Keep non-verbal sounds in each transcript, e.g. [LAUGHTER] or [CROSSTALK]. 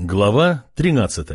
Глава 13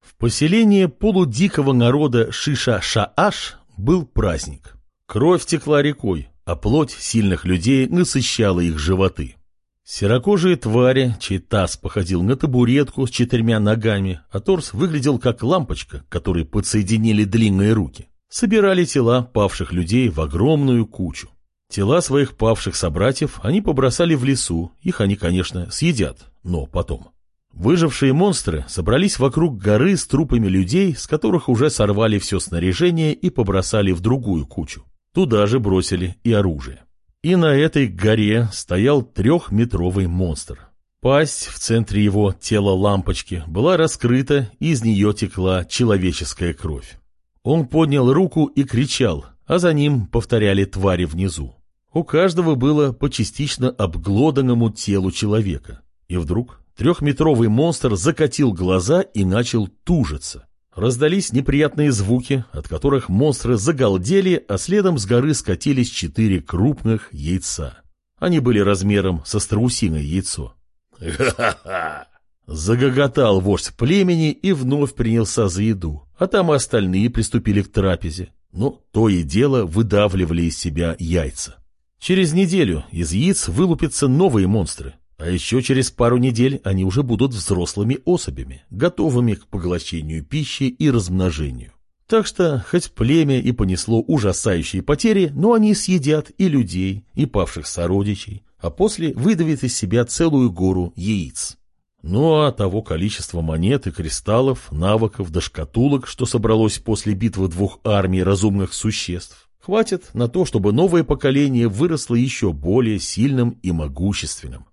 В поселении полудикого народа Шиша-Шааш был праздник. Кровь текла рекой, а плоть сильных людей насыщала их животы. Серокожие твари, чей таз походил на табуретку с четырьмя ногами, а торс выглядел как лампочка, которой подсоединили длинные руки, собирали тела павших людей в огромную кучу. Тела своих павших собратьев они побросали в лесу, их они, конечно, съедят, но потом. Выжившие монстры собрались вокруг горы с трупами людей, с которых уже сорвали все снаряжение и побросали в другую кучу. Туда же бросили и оружие. И на этой горе стоял трехметровый монстр. Пасть в центре его тела лампочки была раскрыта, и из нее текла человеческая кровь. Он поднял руку и кричал, а за ним повторяли твари внизу. У каждого было по частично обглоданному телу человека. И вдруг Трехметровый монстр закатил глаза и начал тужиться. Раздались неприятные звуки, от которых монстры загалдели, а следом с горы скатились четыре крупных яйца. Они были размером со страусиное яйцо. «Ха-ха-ха!» Загоготал вождь племени и вновь принялся за еду, а там и остальные приступили к трапезе. Но то и дело выдавливали из себя яйца. Через неделю из яиц вылупятся новые монстры, а еще через пару недель они уже будут взрослыми особями, готовыми к поглощению пищи и размножению. Так что, хоть племя и понесло ужасающие потери, но они съедят и людей, и павших сородичей, а после выдавят из себя целую гору яиц. Ну а того количества монет и кристаллов, навыков до шкатулок, что собралось после битвы двух армий разумных существ, хватит на то, чтобы новое поколение выросло еще более сильным и могущественным.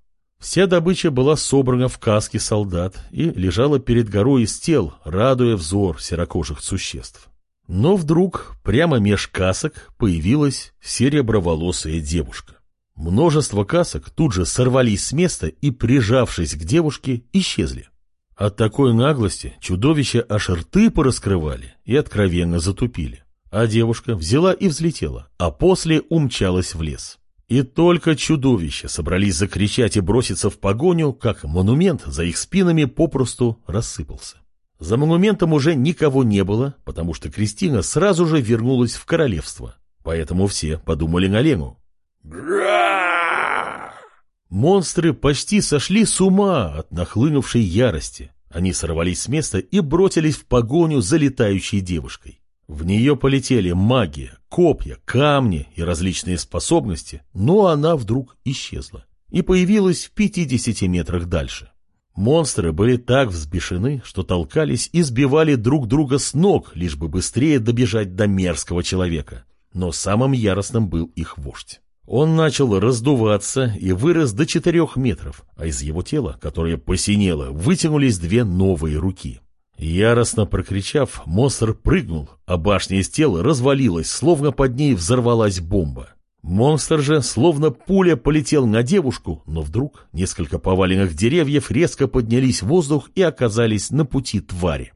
Вся добыча была собрана в каске солдат и лежала перед горой из тел, радуя взор серокожих существ. Но вдруг прямо меж касок появилась сереброволосая девушка. Множество касок тут же сорвались с места и, прижавшись к девушке, исчезли. От такой наглости чудовища аж рты пораскрывали и откровенно затупили. А девушка взяла и взлетела, а после умчалась в лес. И только чудовища собрались закричать и броситься в погоню, как монумент за их спинами попросту рассыпался. За монументом уже никого не было, потому что Кристина сразу же вернулась в королевство. Поэтому все подумали на Лену. Монстры почти сошли с ума от нахлынувшей ярости. Они сорвались с места и бросились в погоню за летающей девушкой. В нее полетели магия, копья, камни и различные способности, но она вдруг исчезла и появилась в 50 метрах дальше. Монстры были так взбешены, что толкались и сбивали друг друга с ног, лишь бы быстрее добежать до мерзкого человека. Но самым яростным был их вождь. Он начал раздуваться и вырос до четырех метров, а из его тела, которое посинело, вытянулись две новые руки. Яростно прокричав, монстр прыгнул, а башня из тела развалилась, словно под ней взорвалась бомба. Монстр же, словно пуля, полетел на девушку, но вдруг несколько поваленных деревьев резко поднялись в воздух и оказались на пути твари.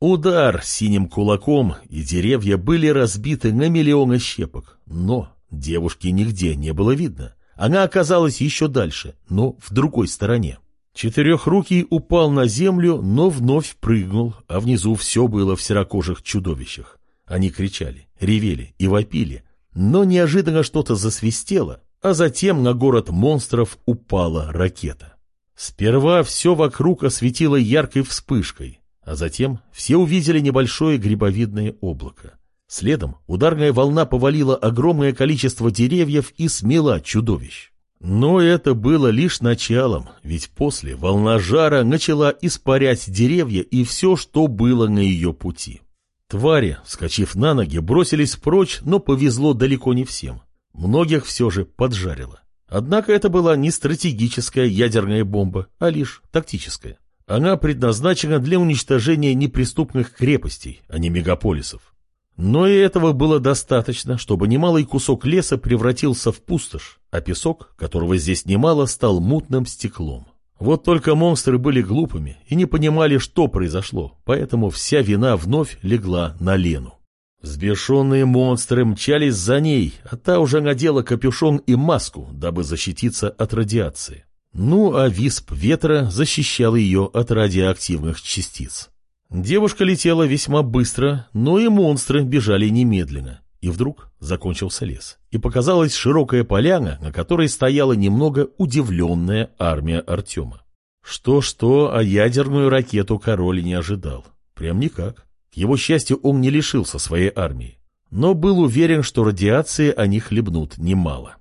Удар синим кулаком, и деревья были разбиты на миллионы щепок. Но девушки нигде не было видно. Она оказалась еще дальше, но в другой стороне. Четырехрукий упал на землю, но вновь прыгнул, а внизу все было в серокожих чудовищах. Они кричали, ревели и вопили, но неожиданно что-то засвистело, а затем на город монстров упала ракета. Сперва все вокруг осветило яркой вспышкой, а затем все увидели небольшое грибовидное облако. Следом ударная волна повалила огромное количество деревьев и смела чудовищ. Но это было лишь началом, ведь после волна жара начала испарять деревья и все, что было на ее пути. Твари, вскочив на ноги, бросились прочь, но повезло далеко не всем. Многих все же поджарило. Однако это была не стратегическая ядерная бомба, а лишь тактическая. Она предназначена для уничтожения неприступных крепостей, а не мегаполисов. Но и этого было достаточно, чтобы немалый кусок леса превратился в пустошь, а песок, которого здесь немало, стал мутным стеклом. Вот только монстры были глупыми и не понимали, что произошло, поэтому вся вина вновь легла на Лену. Взбешенные монстры мчались за ней, а та уже надела капюшон и маску, дабы защититься от радиации. Ну а висп ветра защищал ее от радиоактивных частиц. Девушка летела весьма быстро, но и монстры бежали немедленно. И вдруг закончился лес, и показалась широкая поляна, на которой стояла немного удивленная армия Артема. Что-что, а ядерную ракету король не ожидал. Прям никак. К его счастью, он не лишился своей армии, но был уверен, что радиации они хлебнут немало.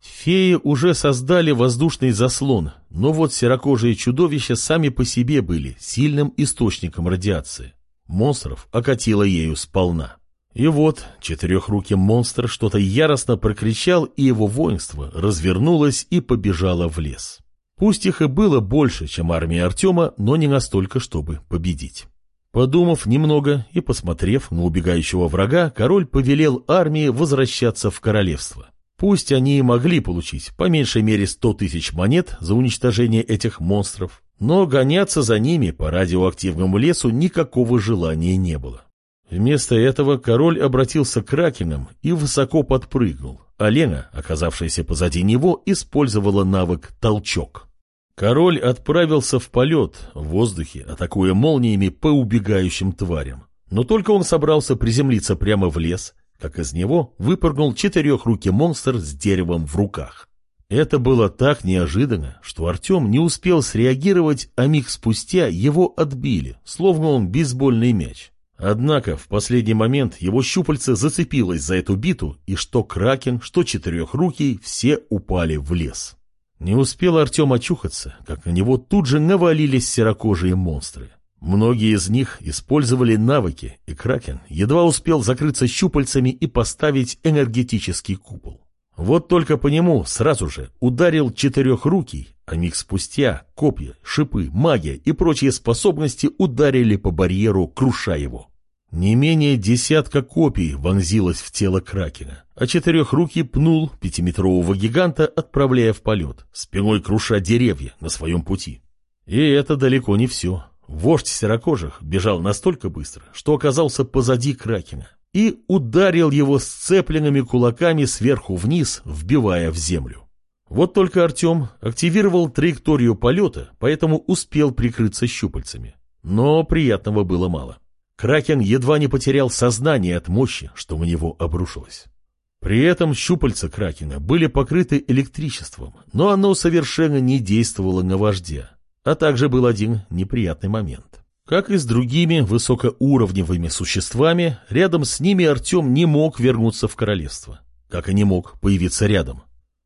Феи уже создали воздушный заслон, но вот серокожие чудовища сами по себе были сильным источником радиации. Монстров окатило ею сполна. И вот четырехрукий монстр что-то яростно прокричал, и его воинство развернулось и побежало в лес. Пусть их и было больше, чем армия Артема, но не настолько, чтобы победить. Подумав немного и посмотрев на убегающего врага, король повелел армии возвращаться в королевство. Пусть они и могли получить по меньшей мере 100 тысяч монет за уничтожение этих монстров, но гоняться за ними по радиоактивному лесу никакого желания не было. Вместо этого король обратился к Кракенам и высоко подпрыгнул, а Лена, оказавшаяся позади него, использовала навык «толчок». Король отправился в полет в воздухе, атакуя молниями по убегающим тварям. Но только он собрался приземлиться прямо в лес, как из него выпрыгнул четырехрукий монстр с деревом в руках. Это было так неожиданно, что Артем не успел среагировать, а миг спустя его отбили, словно он бейсбольный мяч. Однако в последний момент его щупальце зацепилось за эту биту, и что Кракен, что Четырехрукий все упали в лес. Не успел Артем очухаться, как на него тут же навалились серокожие монстры. Многие из них использовали навыки, и Кракен едва успел закрыться щупальцами и поставить энергетический купол. Вот только по нему сразу же ударил четырехрукий, а миг спустя копья, шипы, магия и прочие способности ударили по барьеру, круша его. Не менее десятка копий вонзилось в тело Кракена, а четырехрукий пнул пятиметрового гиганта, отправляя в полет, спиной круша деревья на своем пути. И это далеко не все. Вождь серокожих бежал настолько быстро, что оказался позади Кракена и ударил его сцепленными кулаками сверху вниз, вбивая в землю. Вот только Артем активировал траекторию полета, поэтому успел прикрыться щупальцами. Но приятного было мало. Кракен едва не потерял сознание от мощи, что в него обрушилось. При этом щупальца Кракена были покрыты электричеством, но оно совершенно не действовало на вождя. А также был один неприятный момент. Как и с другими высокоуровневыми существами, рядом с ними Артем не мог вернуться в королевство. Как и не мог появиться рядом.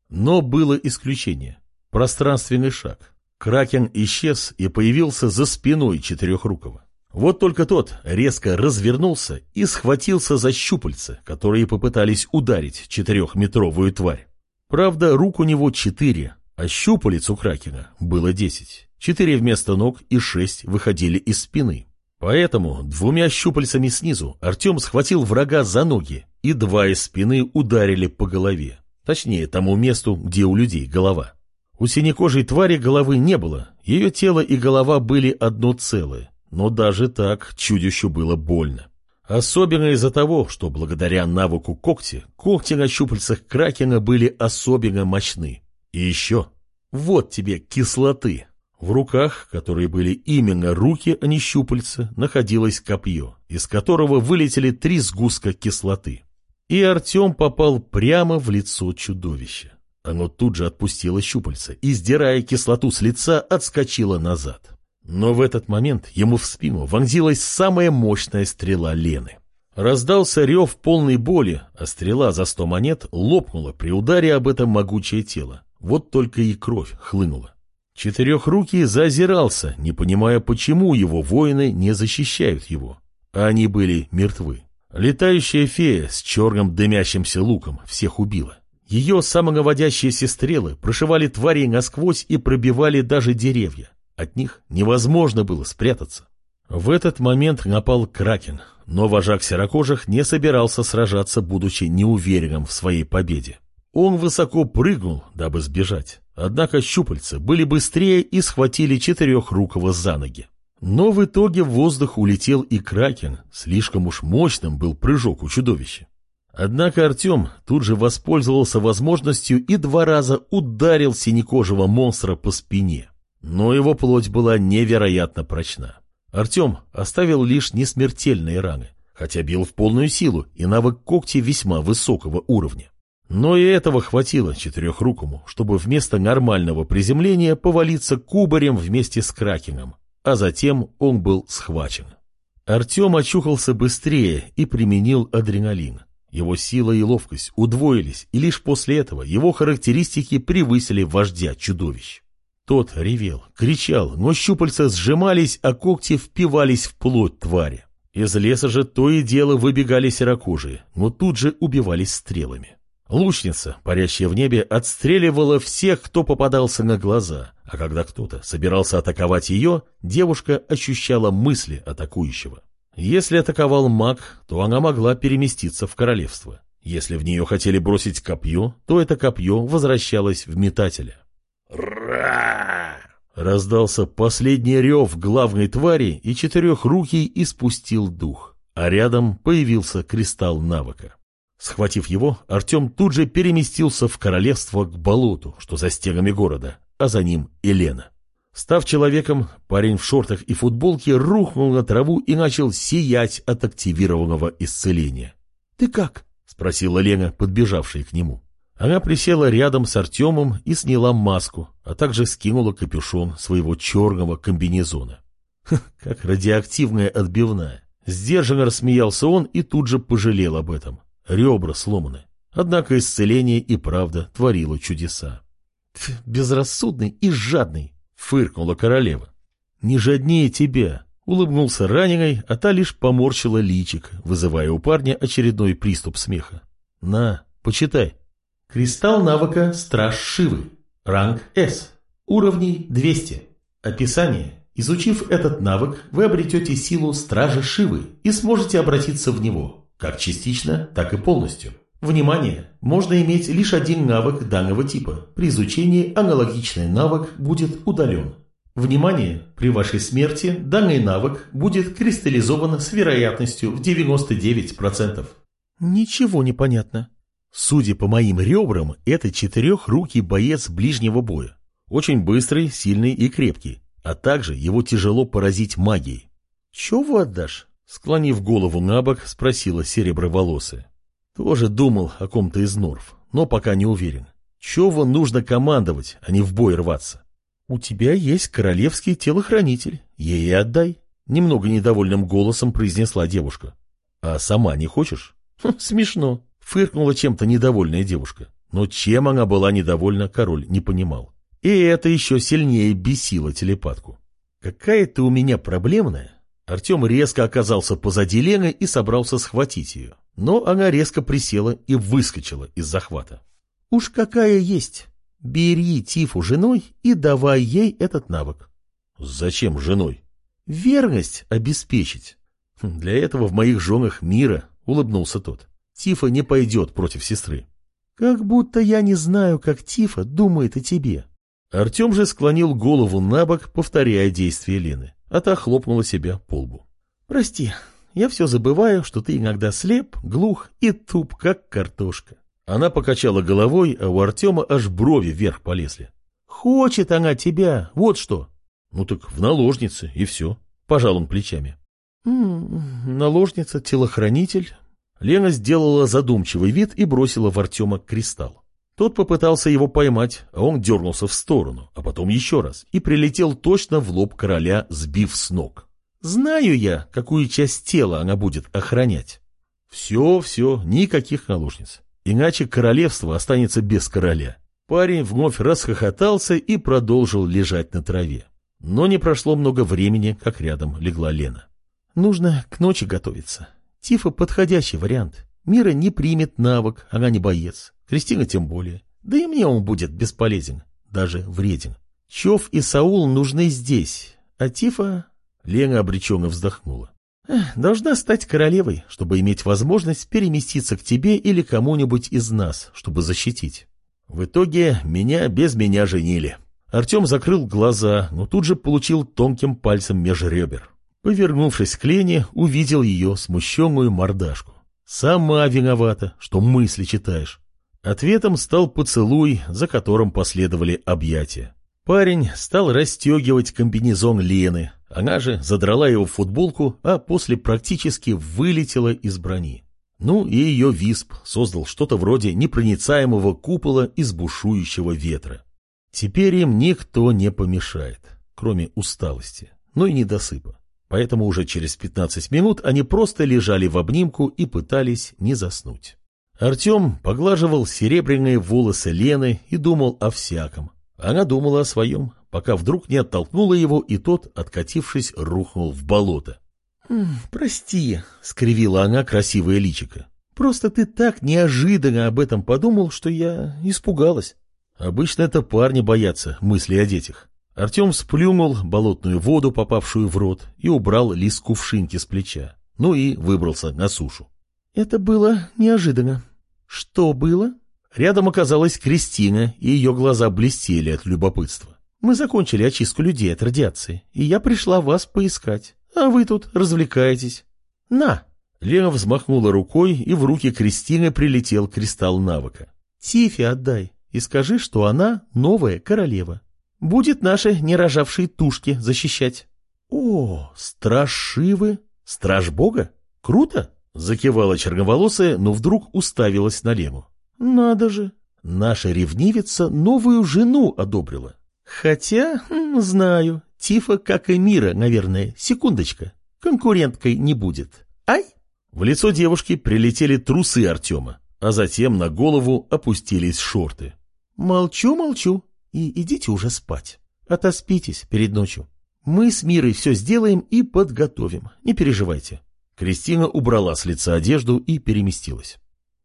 Но было исключение. Пространственный шаг. Кракен исчез и появился за спиной Четырехрукого. Вот только тот резко развернулся и схватился за щупальца, которые попытались ударить четырехметровую тварь. Правда, рук у него четыре, а щупалец у Кракена было десять. Четыре вместо ног и шесть выходили из спины. Поэтому двумя щупальцами снизу Артем схватил врага за ноги, и два из спины ударили по голове. Точнее, тому месту, где у людей голова. У синекожей твари головы не было, ее тело и голова были одно целое, но даже так чудищу было больно. Особенно из-за того, что благодаря навыку когти, когти на щупальцах Кракена были особенно мощны. И еще, вот тебе кислоты. В руках, которые были именно руки, а не щупальца, находилось копье, из которого вылетели три сгустка кислоты. И Артем попал прямо в лицо чудовища. Оно тут же отпустило щупальца и, сдирая кислоту с лица, отскочило назад. Но в этот момент ему в спину вонзилась самая мощная стрела Лены. Раздался рев полной боли, а стрела за сто монет лопнула при ударе об это могучее тело. Вот только и кровь хлынула. Четырехрукий заозирался, не понимая, почему его воины не защищают его. Они были мертвы. Летающая фея с черным дымящимся луком всех убила. Ее самонаводящиеся стрелы прошивали тварей насквозь и пробивали даже деревья. От них невозможно было спрятаться. В этот момент напал Кракен, но вожак серокожих не собирался сражаться, будучи неуверенным в своей победе. Он высоко прыгнул, дабы сбежать. Однако щупальца были быстрее и схватили четырехрукого за ноги. Но в итоге в воздух улетел и Кракен, слишком уж мощным был прыжок у чудовища. Однако Артем тут же воспользовался возможностью и два раза ударил синекожего монстра по спине. Но его плоть была невероятно прочна. Артем оставил лишь несмертельные раны, хотя бил в полную силу, и навык когти весьма высокого уровня. Но и этого хватило четырехрукому, чтобы вместо нормального приземления повалиться кубарем вместе с Кракеном, а затем он был схвачен. Артем очухался быстрее и применил адреналин. Его сила и ловкость удвоились, и лишь после этого его характеристики превысили вождя чудовищ. Тот ревел, кричал, но щупальца сжимались, а когти впивались в плоть твари. Из леса же то и дело выбегали серокожие, но тут же убивались стрелами. Лучница, парящая в небе, отстреливала всех, кто попадался на глаза, а когда кто-то собирался атаковать ее, девушка ощущала мысли атакующего. Если атаковал маг, то она могла переместиться в королевство. Если в нее хотели бросить копье, то это копье возвращалось в метателя. «Ра!» Раздался последний рев главной твари, и четырехрукий испустил дух, а рядом появился кристалл навыка. Схватив его, Артем тут же переместился в королевство к болоту, что за стенами города, а за ним Елена. Став человеком, парень в шортах и футболке рухнул на траву и начал сиять от активированного исцеления. «Ты как?» — спросила Лена, подбежавшая к нему. Она присела рядом с Артемом и сняла маску, а также скинула капюшон своего черного комбинезона. [LAUGHS] как радиоактивная отбивная. Сдержанно рассмеялся он и тут же пожалел об этом ребра сломаны. Однако исцеление и правда творило чудеса. «Безрассудный и жадный!» — фыркнула королева. «Не жаднее тебя!» — улыбнулся раненой, а та лишь поморщила личик, вызывая у парня очередной приступ смеха. «На, почитай!» Кристалл навыка «Страж Шивы». Ранг С. Уровней 200. Описание. Изучив этот навык, вы обретете силу Стража Шивы и сможете обратиться в него как частично, так и полностью. Внимание! Можно иметь лишь один навык данного типа. При изучении аналогичный навык будет удален. Внимание! При вашей смерти данный навык будет кристаллизован с вероятностью в 99%. Ничего не понятно. Судя по моим ребрам, это четырехрукий боец ближнего боя. Очень быстрый, сильный и крепкий. А также его тяжело поразить магией. Чего отдашь? Склонив голову на бок, спросила сереброволосая. Тоже думал о ком-то из Норф, но пока не уверен. Чего нужно командовать, а не в бой рваться? У тебя есть королевский телохранитель, ей отдай. Немного недовольным голосом произнесла девушка. А сама не хочешь? Хм, смешно. Фыркнула чем-то недовольная девушка. Но чем она была недовольна, король не понимал. И это еще сильнее бесило телепатку. Какая ты у меня проблемная, Артем резко оказался позади Лены и собрался схватить ее. Но она резко присела и выскочила из захвата. «Уж какая есть! Бери Тифу женой и давай ей этот навык». «Зачем женой?» «Верность обеспечить». «Хм, «Для этого в моих женах мира», — улыбнулся тот. «Тифа не пойдет против сестры». «Как будто я не знаю, как Тифа думает о тебе». Артем же склонил голову на бок, повторяя действия Лены а та хлопнула себя по лбу. «Прости, я все забываю, что ты иногда слеп, глух и туп, как картошка». Она покачала головой, а у Артема аж брови вверх полезли. «Хочет она тебя, вот что». «Ну так в наложнице, и все», — пожал он плечами. «М -м, «Наложница, телохранитель». Лена сделала задумчивый вид и бросила в Артема кристалл. Тот попытался его поймать, а он дернулся в сторону, а потом еще раз, и прилетел точно в лоб короля, сбив с ног. Знаю я, какую часть тела она будет охранять. Все, все, никаких наложниц. Иначе королевство останется без короля. Парень вновь расхохотался и продолжил лежать на траве. Но не прошло много времени, как рядом легла Лена. Нужно к ночи готовиться. Тифа подходящий вариант. Мира не примет навык, она не боец. Кристина тем более. Да и мне он будет бесполезен, даже вреден. Чов и Саул нужны здесь, а Тифа... Лена обреченно вздохнула. Должна стать королевой, чтобы иметь возможность переместиться к тебе или кому-нибудь из нас, чтобы защитить. В итоге меня без меня женили. Артем закрыл глаза, но тут же получил тонким пальцем меж ребер. Повернувшись к Лене, увидел ее смущенную мордашку. Сама виновата, что мысли читаешь. Ответом стал поцелуй, за которым последовали объятия. Парень стал расстегивать комбинезон Лены, она же задрала его в футболку, а после практически вылетела из брони. Ну и ее висп создал что-то вроде непроницаемого купола из бушующего ветра. Теперь им никто не помешает, кроме усталости, но и недосыпа. Поэтому уже через 15 минут они просто лежали в обнимку и пытались не заснуть. Артем поглаживал серебряные волосы Лены и думал о всяком. Она думала о своем, пока вдруг не оттолкнула его, и тот, откатившись, рухнул в болото. «Прости», — скривила она красивое личико. «Просто ты так неожиданно об этом подумал, что я испугалась». Обычно это парни боятся мысли о детях. Артем сплюнул болотную воду, попавшую в рот, и убрал лист кувшинки с плеча. Ну и выбрался на сушу. «Это было неожиданно». «Что было?» Рядом оказалась Кристина, и ее глаза блестели от любопытства. «Мы закончили очистку людей от радиации, и я пришла вас поискать, а вы тут развлекаетесь. На!» Лена взмахнула рукой, и в руки Кристины прилетел кристалл навыка. «Тифи отдай и скажи, что она новая королева. Будет наши нерожавшие тушки защищать». «О, страж Шивы? Страж Бога? Круто!» Закивала черноволосая, но вдруг уставилась на Лену. Надо же, наша ревнивица новую жену одобрила. Хотя, знаю, Тифа, как и Мира, наверное, секундочка, конкуренткой не будет. Ай! В лицо девушки прилетели трусы Артема, а затем на голову опустились шорты. Молчу, молчу, и идите уже спать. Отоспитесь перед ночью. Мы с Мирой все сделаем и подготовим, не переживайте. Кристина убрала с лица одежду и переместилась.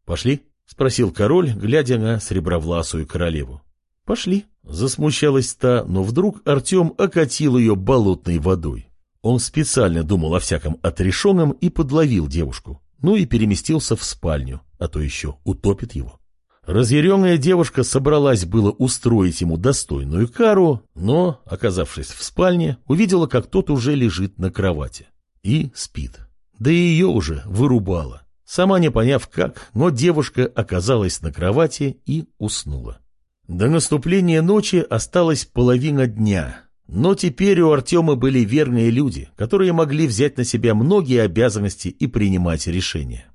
«Пошли?» — спросил король, глядя на сребровласую королеву. «Пошли». Засмущалась та, но вдруг Артем окатил ее болотной водой. Он специально думал о всяком отрешенном и подловил девушку, ну и переместился в спальню, а то еще утопит его. Разъяренная девушка собралась было устроить ему достойную кару, но, оказавшись в спальне, увидела, как тот уже лежит на кровати. И спит. Да и ее уже вырубало. Сама не поняв как, но девушка оказалась на кровати и уснула. До наступления ночи осталась половина дня, но теперь у Артема были верные люди, которые могли взять на себя многие обязанности и принимать решения.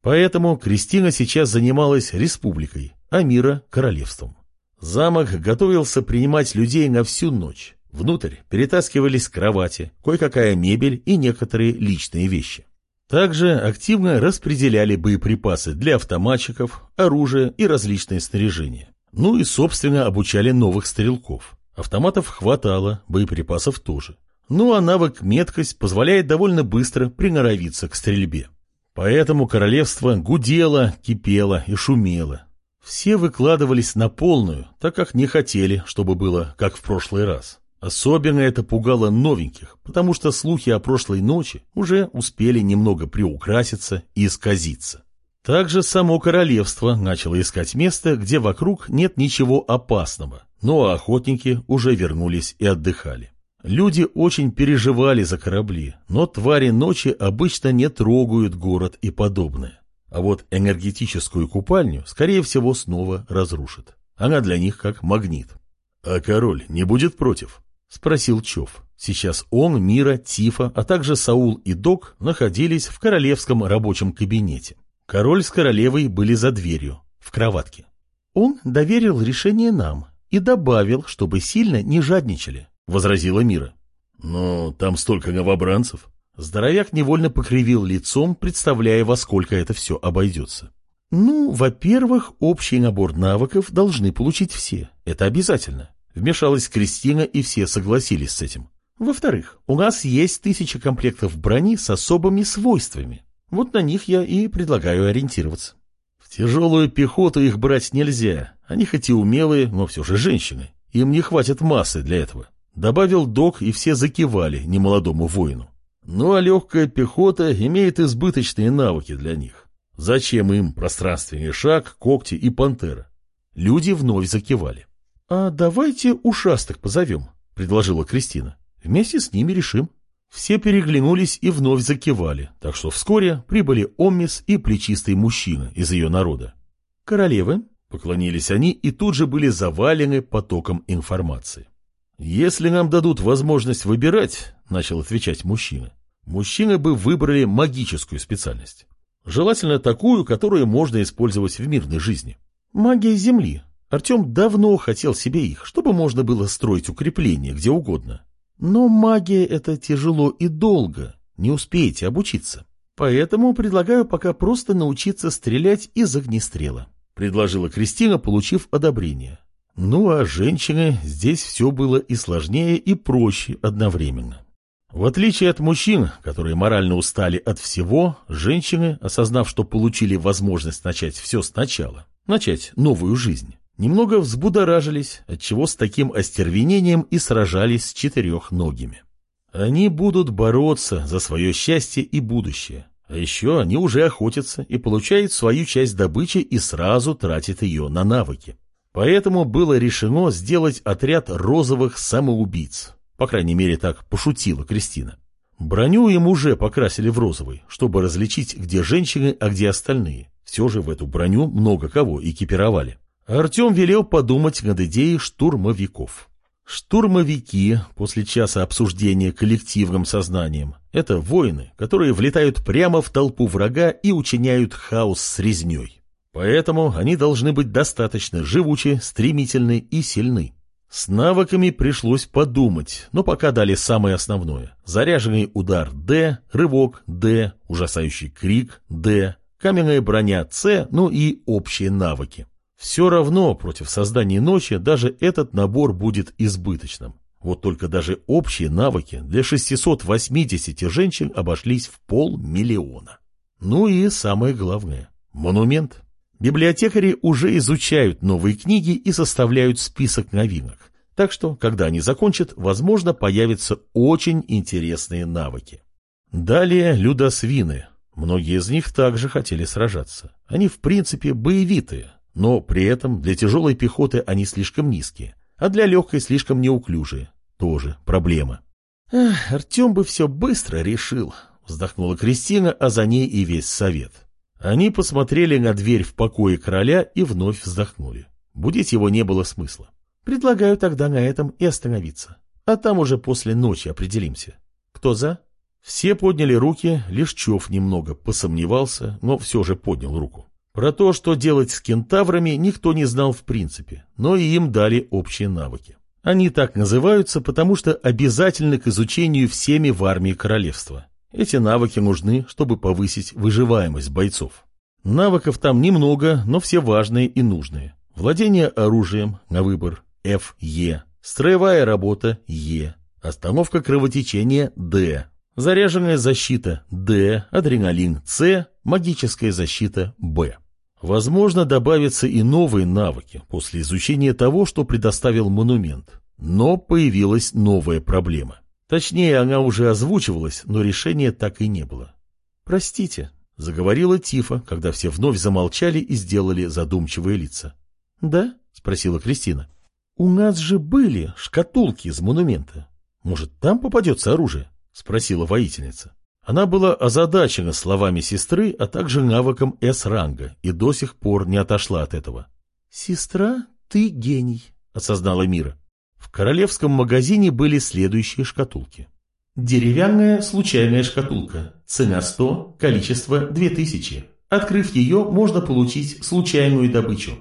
Поэтому Кристина сейчас занималась республикой, а Мира – королевством. Замок готовился принимать людей на всю ночь. Внутрь перетаскивались кровати, кое-какая мебель и некоторые личные вещи. Также активно распределяли боеприпасы для автоматчиков, оружие и различные снаряжения. Ну и, собственно, обучали новых стрелков. Автоматов хватало, боеприпасов тоже. Ну а навык меткость позволяет довольно быстро приноровиться к стрельбе. Поэтому королевство гудело, кипело и шумело. Все выкладывались на полную, так как не хотели, чтобы было как в прошлый раз. Особенно это пугало новеньких, потому что слухи о прошлой ночи уже успели немного приукраситься и исказиться. Также само королевство начало искать место, где вокруг нет ничего опасного, но охотники уже вернулись и отдыхали. Люди очень переживали за корабли, но твари ночи обычно не трогают город и подобное. А вот энергетическую купальню, скорее всего, снова разрушат. Она для них как магнит. А король не будет против? — спросил Чов. Сейчас он, Мира, Тифа, а также Саул и Док находились в королевском рабочем кабинете. Король с королевой были за дверью, в кроватке. «Он доверил решение нам и добавил, чтобы сильно не жадничали», — возразила Мира. «Но там столько новобранцев». Здоровяк невольно покривил лицом, представляя, во сколько это все обойдется. «Ну, во-первых, общий набор навыков должны получить все. Это обязательно. Вмешалась Кристина, и все согласились с этим. Во-вторых, у нас есть тысяча комплектов брони с особыми свойствами. Вот на них я и предлагаю ориентироваться. В тяжелую пехоту их брать нельзя. Они хоть и умелые, но все же женщины. Им не хватит массы для этого. Добавил док, и все закивали немолодому воину. Ну а легкая пехота имеет избыточные навыки для них. Зачем им пространственный шаг, когти и пантера? Люди вновь закивали. «А давайте ушастых позовем», — предложила Кристина. «Вместе с ними решим». Все переглянулись и вновь закивали, так что вскоре прибыли Оммис и плечистый мужчина из ее народа. «Королевы?» — поклонились они и тут же были завалены потоком информации. «Если нам дадут возможность выбирать», — начал отвечать мужчина, — «мужчины бы выбрали магическую специальность. Желательно такую, которую можно использовать в мирной жизни. Магия Земли. Артем давно хотел себе их, чтобы можно было строить укрепления где угодно. Но магия — это тяжело и долго, не успеете обучиться. Поэтому предлагаю пока просто научиться стрелять из огнестрела», — предложила Кристина, получив одобрение. Ну а женщины здесь все было и сложнее, и проще одновременно. В отличие от мужчин, которые морально устали от всего, женщины, осознав, что получили возможность начать все сначала, начать новую жизнь, немного взбудоражились, отчего с таким остервенением и сражались с четырехногими. Они будут бороться за свое счастье и будущее, а еще они уже охотятся и получают свою часть добычи и сразу тратят ее на навыки. Поэтому было решено сделать отряд розовых самоубийц. По крайней мере, так пошутила Кристина. Броню им уже покрасили в розовый, чтобы различить, где женщины, а где остальные. Все же в эту броню много кого экипировали. Артем велел подумать над идеей штурмовиков. Штурмовики после часа обсуждения коллективным сознанием – это воины, которые влетают прямо в толпу врага и учиняют хаос с резней. Поэтому они должны быть достаточно живучи, стремительны и сильны. С навыками пришлось подумать, но пока дали самое основное. Заряженный удар Д, рывок Д, ужасающий крик Д, каменная броня С, ну и общие навыки. Все равно против создания ночи даже этот набор будет избыточным. Вот только даже общие навыки для 680 женщин обошлись в полмиллиона. Ну и самое главное – монумент. Библиотекари уже изучают новые книги и составляют список новинок. Так что, когда они закончат, возможно, появятся очень интересные навыки. Далее людосвины. Многие из них также хотели сражаться. Они, в принципе, боевитые, но при этом для тяжелой пехоты они слишком низкие, а для легкой слишком неуклюжие. Тоже проблема. Эх, Артем бы все быстро решил, вздохнула Кристина, а за ней и весь совет. Они посмотрели на дверь в покое короля и вновь вздохнули. Будить его не было смысла. Предлагаю тогда на этом и остановиться. А там уже после ночи определимся. Кто за? Все подняли руки, лишь Чов немного посомневался, но все же поднял руку. Про то, что делать с кентаврами, никто не знал в принципе, но и им дали общие навыки. Они так называются, потому что обязательны к изучению всеми в армии королевства. Эти навыки нужны, чтобы повысить выживаемость бойцов. Навыков там немного, но все важные и нужные. Владение оружием на выбор ФЕ, строевая работа Е, остановка кровотечения Д, заряженная защита Д, адреналин С, магическая защита Б. Возможно, добавятся и новые навыки после изучения того, что предоставил монумент. Но появилась новая проблема. Точнее, она уже озвучивалась, но решения так и не было. «Простите», — заговорила Тифа, когда все вновь замолчали и сделали задумчивые лица. «Да?» — спросила Кристина. «У нас же были шкатулки из монумента. Может, там попадется оружие?» — спросила воительница. Она была озадачена словами сестры, а также навыком С-ранга, и до сих пор не отошла от этого. «Сестра, ты гений», — осознала Мира. В королевском магазине были следующие шкатулки. Деревянная случайная шкатулка. Цена 100, количество 2000. Открыв ее, можно получить случайную добычу.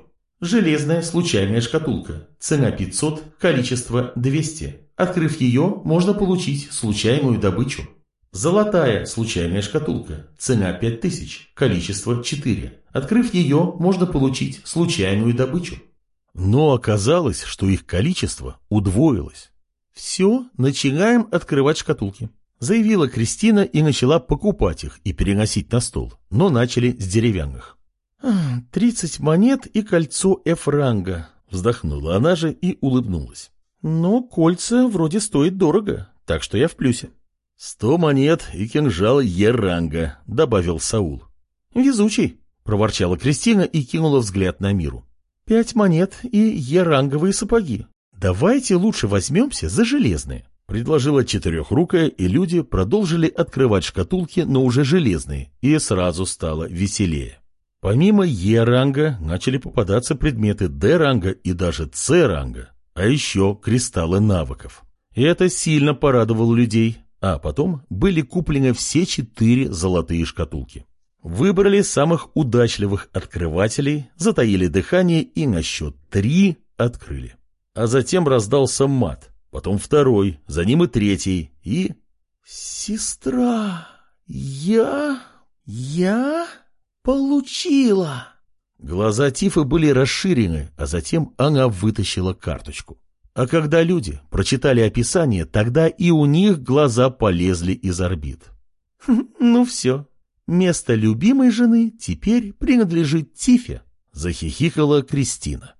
Железная случайная шкатулка. Цена 500, количество 200. Открыв ее, можно получить случайную добычу. Золотая случайная шкатулка. Цена 5000, количество 4. Открыв ее, можно получить случайную добычу. Но оказалось, что их количество удвоилось. «Все, начинаем открывать шкатулки», — заявила Кристина и начала покупать их и переносить на стол, но начали с деревянных. «Тридцать монет и кольцо F-ранга», — вздохнула она же и улыбнулась. «Но кольца вроде стоят дорого, так что я в плюсе». «Сто монет и кинжал Е-ранга», — добавил Саул. «Везучий», — проворчала Кристина и кинула взгляд на миру. Пять монет и еранговые сапоги. Давайте лучше возьмемся за железные, Предложила четырехрукая, и люди продолжили открывать шкатулки, но уже железные, и сразу стало веселее. Помимо Е-ранга начали попадаться предметы Д-ранга и даже С-ранга, а еще кристаллы навыков. И это сильно порадовало людей, а потом были куплены все четыре золотые шкатулки. Выбрали самых удачливых открывателей, затаили дыхание и на счет три открыли. А затем раздался мат, потом второй, за ним и третий, и... «Сестра, я... я получила!» Глаза Тифы были расширены, а затем она вытащила карточку. А когда люди прочитали описание, тогда и у них глаза полезли из орбит. [LAUGHS] «Ну все, место любимой жены теперь принадлежит Тифе», — захихикала Кристина.